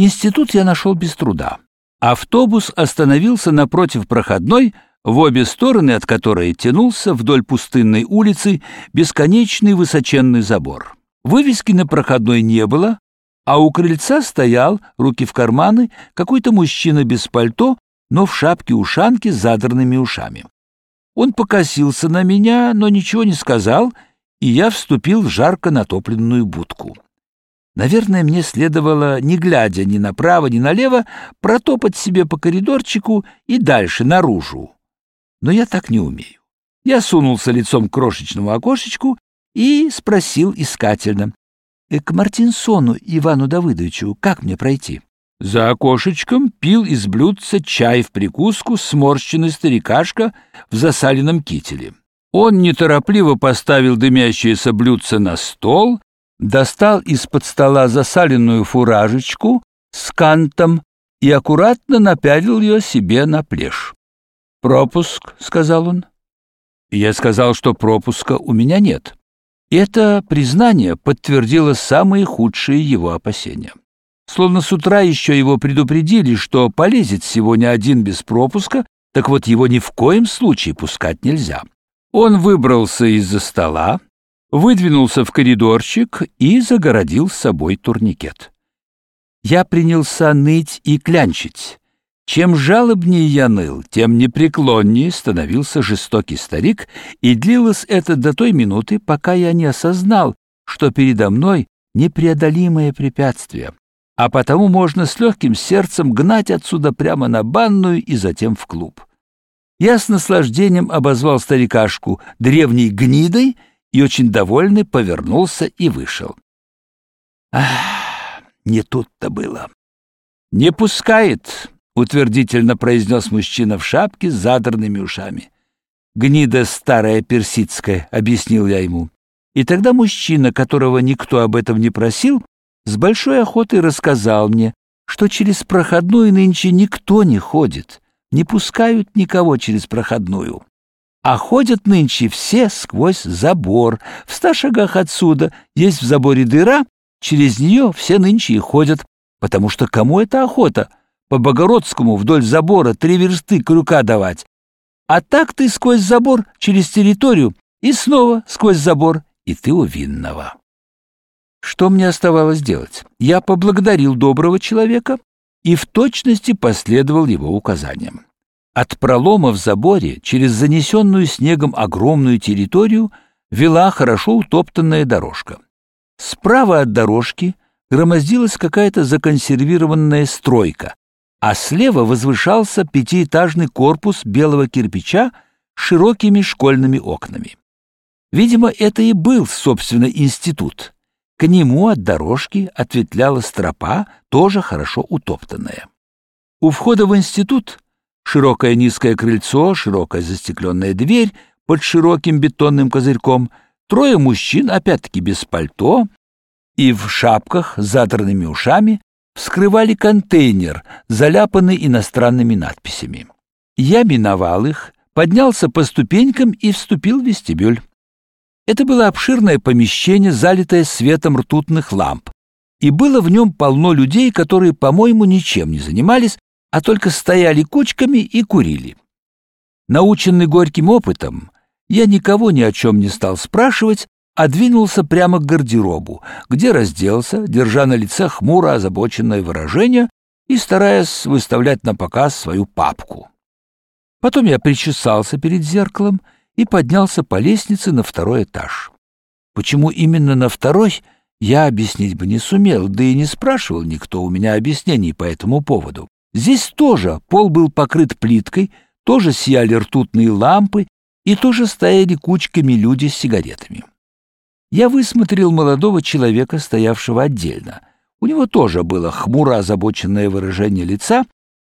Институт я нашел без труда. Автобус остановился напротив проходной, в обе стороны от которой тянулся вдоль пустынной улицы бесконечный высоченный забор. Вывески на проходной не было, а у крыльца стоял, руки в карманы, какой-то мужчина без пальто, но в шапке-ушанке с задранными ушами. Он покосился на меня, но ничего не сказал, и я вступил в жарко натопленную будку. Наверное, мне следовало, не глядя ни направо, ни налево, протопать себе по коридорчику и дальше, наружу. Но я так не умею. Я сунулся лицом к крошечному окошечку и спросил искательно. «Э, «К Мартинсону Ивану Давыдовичу как мне пройти?» За окошечком пил из блюдца чай в прикуску сморщенный старикашка в засаленном кителе. Он неторопливо поставил дымящееся блюдце на стол достал из-под стола засаленную фуражечку с кантом и аккуратно напялил ее себе на плешь. «Пропуск», — сказал он. Я сказал, что пропуска у меня нет. Это признание подтвердило самые худшие его опасения. Словно с утра еще его предупредили, что полезет сегодня один без пропуска, так вот его ни в коем случае пускать нельзя. Он выбрался из-за стола, выдвинулся в коридорчик и загородил с собой турникет. Я принялся ныть и клянчить. Чем жалобнее я ныл, тем непреклоннее становился жестокий старик, и длилось это до той минуты, пока я не осознал, что передо мной непреодолимое препятствие, а потому можно с легким сердцем гнать отсюда прямо на банную и затем в клуб. Я с наслаждением обозвал старикашку древней гнидой и, очень довольный, повернулся и вышел. Ах, не тут-то было. «Не пускает», — утвердительно произнес мужчина в шапке с задранными ушами. «Гнида старая персидская», — объяснил я ему. И тогда мужчина, которого никто об этом не просил, с большой охотой рассказал мне, что через проходную нынче никто не ходит, не пускают никого через проходную. А ходят нынче все сквозь забор. В ста шагах отсюда есть в заборе дыра, через нее все нынче и ходят. Потому что кому это охота? По Богородскому вдоль забора три версты крюка давать. А так ты сквозь забор, через территорию, и снова сквозь забор, и ты у винного. Что мне оставалось делать? Я поблагодарил доброго человека и в точности последовал его указаниям. От пролома в заборе через занесенную снегом огромную территорию вела хорошо утоптанная дорожка. Справа от дорожки громоздилась какая-то законсервированная стройка, а слева возвышался пятиэтажный корпус белого кирпича с широкими школьными окнами. Видимо, это и был, собственно, институт. К нему от дорожки ответвлялась тропа, тоже хорошо утоптанная. У входа в институт широкое низкое крыльцо, широкая застекленная дверь под широким бетонным козырьком, трое мужчин, опять-таки без пальто, и в шапках с задранными ушами, вскрывали контейнер, заляпанный иностранными надписями. Я миновал их, поднялся по ступенькам и вступил в вестибюль. Это было обширное помещение, залитое светом ртутных ламп, и было в нем полно людей, которые, по-моему, ничем не занимались, а только стояли кучками и курили. Наученный горьким опытом, я никого ни о чем не стал спрашивать, а двинулся прямо к гардеробу, где разделся, держа на лице хмуро озабоченное выражение и стараясь выставлять на показ свою папку. Потом я причесался перед зеркалом и поднялся по лестнице на второй этаж. Почему именно на второй, я объяснить бы не сумел, да и не спрашивал никто у меня объяснений по этому поводу. Здесь тоже пол был покрыт плиткой, тоже сияли ртутные лампы и тоже стояли кучками люди с сигаретами. Я высмотрел молодого человека, стоявшего отдельно. У него тоже было хмуро озабоченное выражение лица,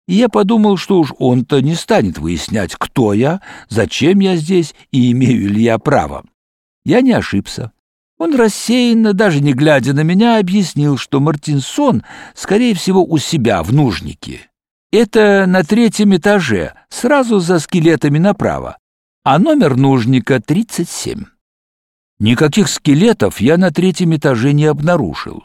и я подумал, что уж он-то не станет выяснять, кто я, зачем я здесь и имею ли я право. Я не ошибся. Он рассеянно, даже не глядя на меня, объяснил, что Мартинсон, скорее всего, у себя в нужнике. Это на третьем этаже, сразу за скелетами направо, а номер нужника 37. Никаких скелетов я на третьем этаже не обнаружил.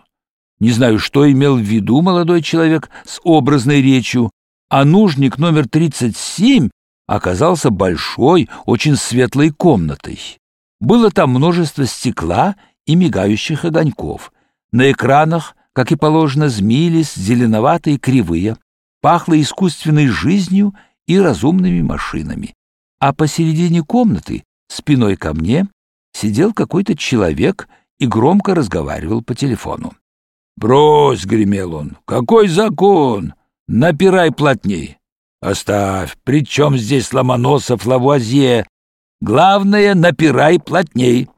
Не знаю, что имел в виду молодой человек с образной речью, а нужник номер 37 оказался большой, очень светлой комнатой. Было там множество стекла и мигающих огоньков. На экранах, как и положено, змеились зеленоватые кривые. Пахло искусственной жизнью и разумными машинами. А посередине комнаты, спиной ко мне, сидел какой-то человек и громко разговаривал по телефону. «Брось!» — гремел он. «Какой закон? Напирай плотней!» «Оставь! При чем здесь Ломоносов, Лавуазье? Главное, напирай плотней!»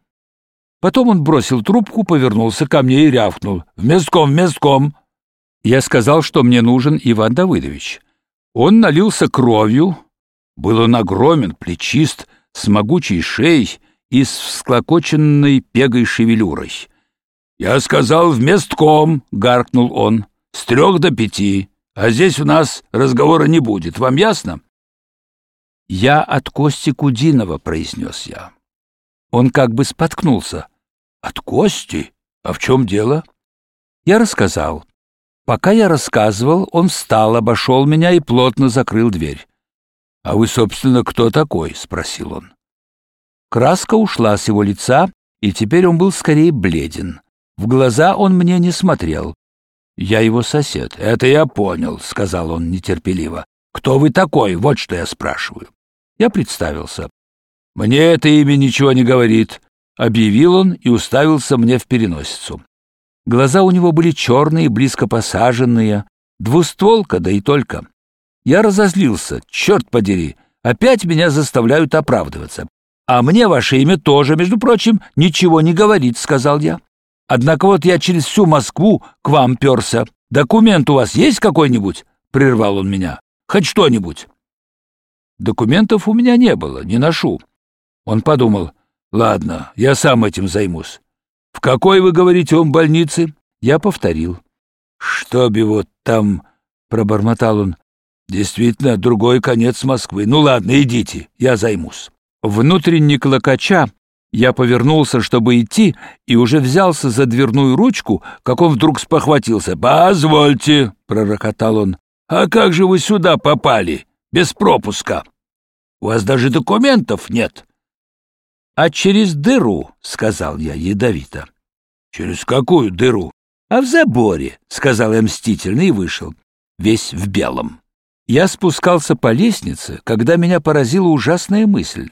Потом он бросил трубку, повернулся ко мне и рявкнул. «В местком, в местком!» Я сказал, что мне нужен Иван Давыдович. Он налился кровью. Был он огромен, плечист, с могучей шеей и с всклокоченной пегой шевелюрой. «Я сказал, в местком!» — гаркнул он. «С трех до пяти. А здесь у нас разговора не будет. Вам ясно?» «Я от Кости Кудинова», — произнес я. Он как бы споткнулся. «От Кости? А в чем дело?» Я рассказал. Пока я рассказывал, он встал, обошел меня и плотно закрыл дверь. «А вы, собственно, кто такой?» — спросил он. Краска ушла с его лица, и теперь он был скорее бледен. В глаза он мне не смотрел. «Я его сосед». «Это я понял», — сказал он нетерпеливо. «Кто вы такой? Вот что я спрашиваю». Я представился. «Мне это имя ничего не говорит», — объявил он и уставился мне в переносицу. Глаза у него были черные, близко посаженные, двустволка, да и только. Я разозлился, черт подери, опять меня заставляют оправдываться. «А мне ваше имя тоже, между прочим, ничего не говорит», — сказал я. «Однако вот я через всю Москву к вам перся. Документ у вас есть какой-нибудь?» — прервал он меня. «Хоть что-нибудь». Документов у меня не было, не ношу. Он подумал, ладно, я сам этим займусь. В какой, вы говорите, он больнице? Я повторил. Чтоб его там, пробормотал он. Действительно, другой конец Москвы. Ну ладно, идите, я займусь. Внутренне клокоча, я повернулся, чтобы идти, и уже взялся за дверную ручку, как он вдруг спохватился. «Позвольте», — пророкотал он, — «а как же вы сюда попали? Без пропуска? У вас даже документов нет». «А через дыру», — сказал я ядовито. «Через какую дыру?» «А в заборе», — сказал я мстительно и вышел, весь в белом. Я спускался по лестнице, когда меня поразила ужасная мысль.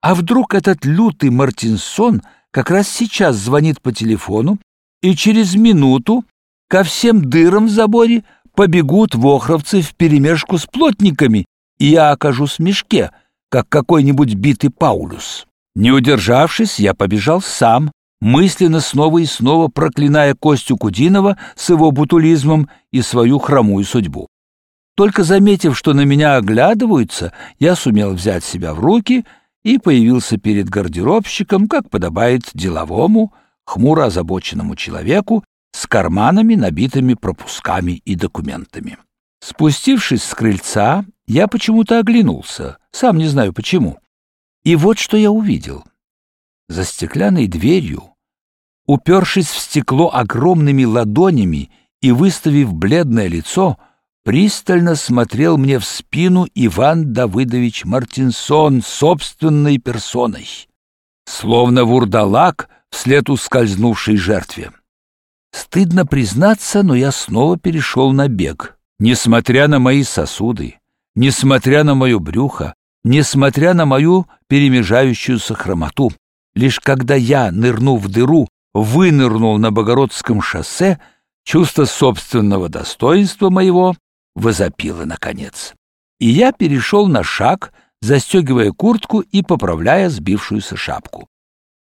А вдруг этот лютый Мартинсон как раз сейчас звонит по телефону, и через минуту ко всем дырам в заборе побегут вохровцы вперемешку с плотниками, и я окажусь в мешке, как какой-нибудь битый Паулюс. Не удержавшись, я побежал сам, мысленно снова и снова проклиная Костю Кудинова с его бутулизмом и свою хромую судьбу. Только заметив, что на меня оглядываются, я сумел взять себя в руки — и появился перед гардеробщиком, как подобает деловому, хмуро озабоченному человеку с карманами, набитыми пропусками и документами. Спустившись с крыльца, я почему-то оглянулся, сам не знаю почему. И вот что я увидел. За стеклянной дверью, упершись в стекло огромными ладонями и выставив бледное лицо, — пристально смотрел мне в спину Иван Давыдович Мартинсон собственной персоной, словно вурдалак вслед ускользнувшей жертве. Стыдно признаться, но я снова перешел на бег. Несмотря на мои сосуды, несмотря на мое брюхо, несмотря на мою перемежающуюся хромоту, лишь когда я, нырнув в дыру, вынырнул на Богородском шоссе, чувство собственного достоинства моего возопила наконец. И я перешел на шаг, застегивая куртку и поправляя сбившуюся шапку.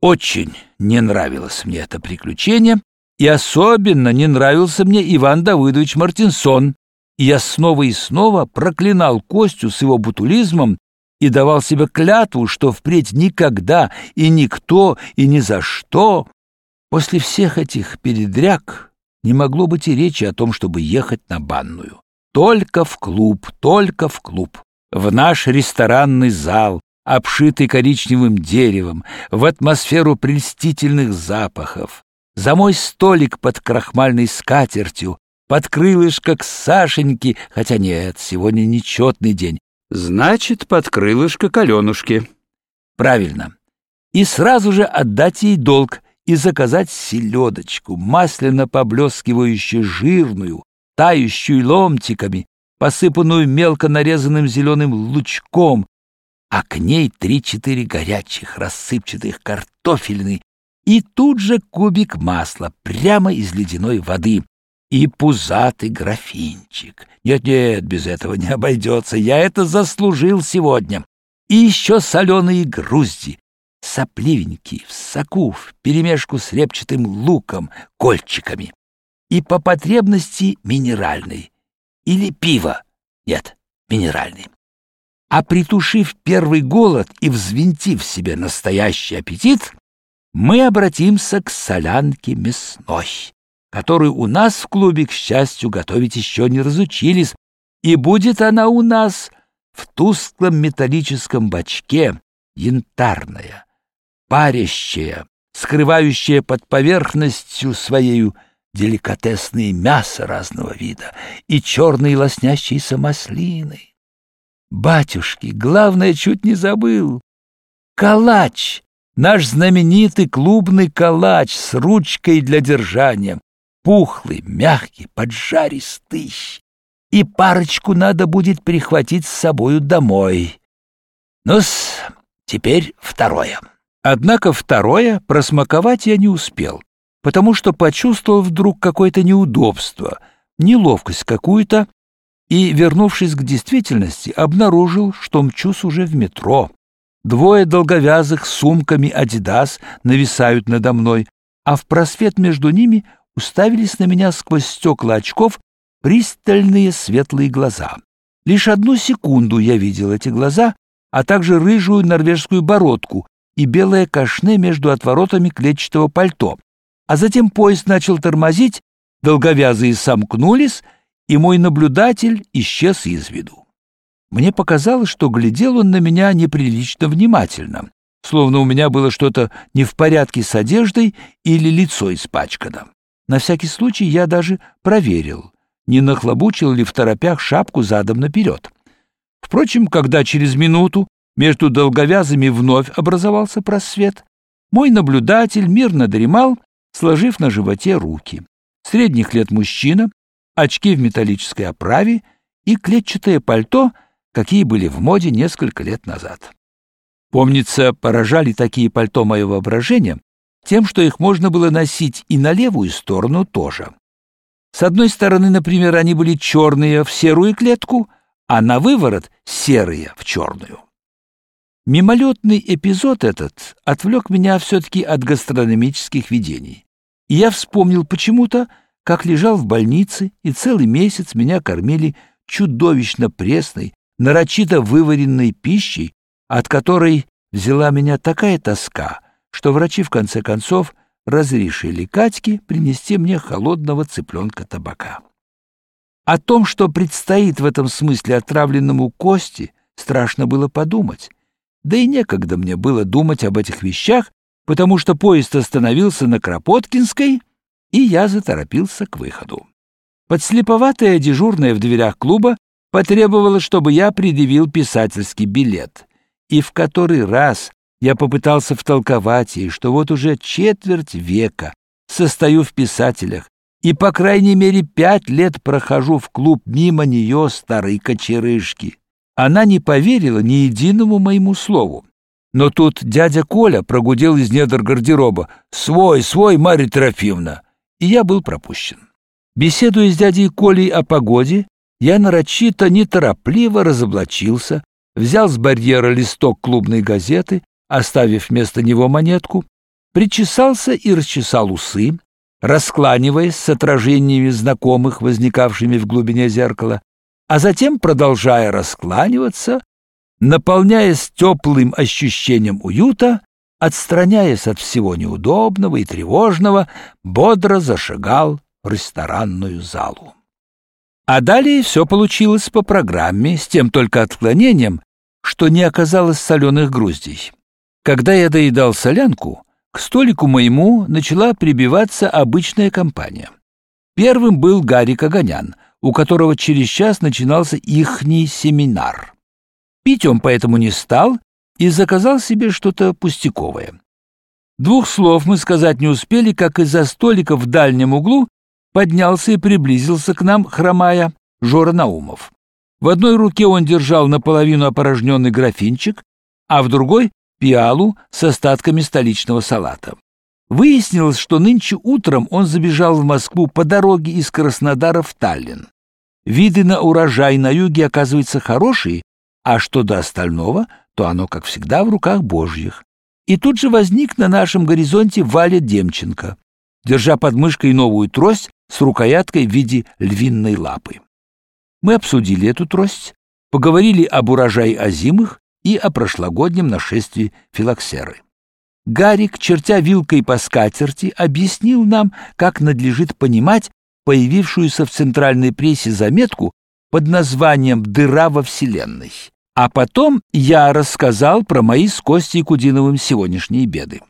Очень не нравилось мне это приключение, и особенно не нравился мне Иван Давыдович Мартинсон. И я снова и снова проклинал Костю с его бутулизмом и давал себе клятву, что впредь никогда и никто и ни за что после всех этих передряг не могло быть и речи о том, чтобы ехать на банную. Только в клуб, только в клуб. В наш ресторанный зал, обшитый коричневым деревом, в атмосферу прельстительных запахов, за мой столик под крахмальной скатертью, под крылышко к Сашеньке, хотя нет, сегодня нечетный день. Значит, под крылышко к Аленушке. Правильно. И сразу же отдать ей долг и заказать селедочку, масляно поблескивающую жирную, тающую ломтиками, посыпанную мелко нарезанным зеленым лучком, а к ней три-четыре горячих рассыпчатых картофельные и тут же кубик масла прямо из ледяной воды и пузатый графинчик. Нет-нет, без этого не обойдется, я это заслужил сегодня. И еще соленые грузди, сопливенькие, в соку, в перемешку с репчатым луком, кольчиками. И по потребности минеральный. Или пиво. Нет, минеральный. А притушив первый голод и взвинтив себе настоящий аппетит, мы обратимся к солянке мясной, которую у нас в клубе, к счастью, готовить еще не разучились, и будет она у нас в тусклом металлическом бачке, янтарная, парящая, скрывающая под поверхностью своей деликатесные мясо разного вида и черные лоснящиеся маслины. Батюшки, главное, чуть не забыл. Калач, наш знаменитый клубный калач с ручкой для держания, пухлый, мягкий, поджаристый. И парочку надо будет прихватить с собою домой. Ну-с, теперь второе. Однако второе просмаковать я не успел, потому что почувствовал вдруг какое-то неудобство, неловкость какую-то, и, вернувшись к действительности, обнаружил, что мчусь уже в метро. Двое долговязых с сумками «Адидас» нависают надо мной, а в просвет между ними уставились на меня сквозь стекла очков пристальные светлые глаза. Лишь одну секунду я видел эти глаза, а также рыжую норвежскую бородку и белое кашне между отворотами клетчатого пальто. А затем поезд начал тормозить, долговязые сомкнулись, и мой наблюдатель исчез из виду. Мне показалось, что глядел он на меня неприлично внимательно, словно у меня было что-то не в порядке с одеждой или лицо испачкано. На всякий случай я даже проверил, не нахлобучил ли в торопях шапку задом наперед. Впрочем, когда через минуту между долговязыми вновь образовался просвет, мой наблюдатель мирно дремал, сложив на животе руки. Средних лет мужчина очки в металлической оправе и клетчатое пальто, какие были в моде несколько лет назад. Помнится, поражали такие пальто мое воображение тем, что их можно было носить и на левую сторону тоже. С одной стороны, например, они были черные в серую клетку, а на выворот серые в черную. Мимолетный эпизод этот отвлек меня все-таки от гастрономических видений. И я вспомнил почему-то, как лежал в больнице, и целый месяц меня кормили чудовищно пресной, нарочито вываренной пищей, от которой взяла меня такая тоска, что врачи в конце концов разрешили Катьке принести мне холодного цыпленка табака. О том, что предстоит в этом смысле отравленному кости, страшно было подумать. Да и некогда мне было думать об этих вещах, потому что поезд остановился на Кропоткинской — и я заторопился к выходу. Подслеповатая дежурная в дверях клуба потребовала, чтобы я предъявил писательский билет. И в который раз я попытался втолковать ей, что вот уже четверть века состою в писателях и, по крайней мере, пять лет прохожу в клуб мимо нее старой кочерышки. Она не поверила ни единому моему слову. Но тут дядя Коля прогудел из недр гардероба. «Свой, свой, Марья Трофимовна!» и я был пропущен. Беседуя с дядей Колей о погоде, я нарочито неторопливо разоблачился, взял с барьера листок клубной газеты, оставив вместо него монетку, причесался и расчесал усы, раскланиваясь с отражениями знакомых, возникавшими в глубине зеркала, а затем, продолжая раскланиваться, наполняясь теплым ощущением уюта, отстраняясь от всего неудобного и тревожного, бодро зашагал в ресторанную залу. А далее все получилось по программе, с тем только отклонением, что не оказалось соленых груздей. Когда я доедал солянку, К столику моему начала прибиваться обычная компания. Первым был Гарик Огонян, у которого через час начинался ихний семинар. Пить он поэтому не стал и заказал себе что-то пустяковое. Двух слов мы сказать не успели, как из-за столика в дальнем углу поднялся и приблизился к нам, хромая, Жора Наумов. В одной руке он держал наполовину опорожненный графинчик, а в другой — пиалу с остатками столичного салата. Выяснилось, что нынче утром он забежал в Москву по дороге из Краснодара в Таллин. Виды на урожай на юге, оказывается, хорошие, а что до остального, то оно, как всегда, в руках Божьих. И тут же возник на нашем горизонте Валя Демченко, держа под мышкой новую трость с рукояткой в виде львиной лапы. Мы обсудили эту трость, поговорили об урожае озимых и о прошлогоднем нашествии филоксеры. Гарик, чертя вилкой по скатерти, объяснил нам, как надлежит понимать появившуюся в центральной прессе заметку под названием «Дыра во Вселенной». А потом я рассказал про мои с Костей Кудиновым сегодняшние беды.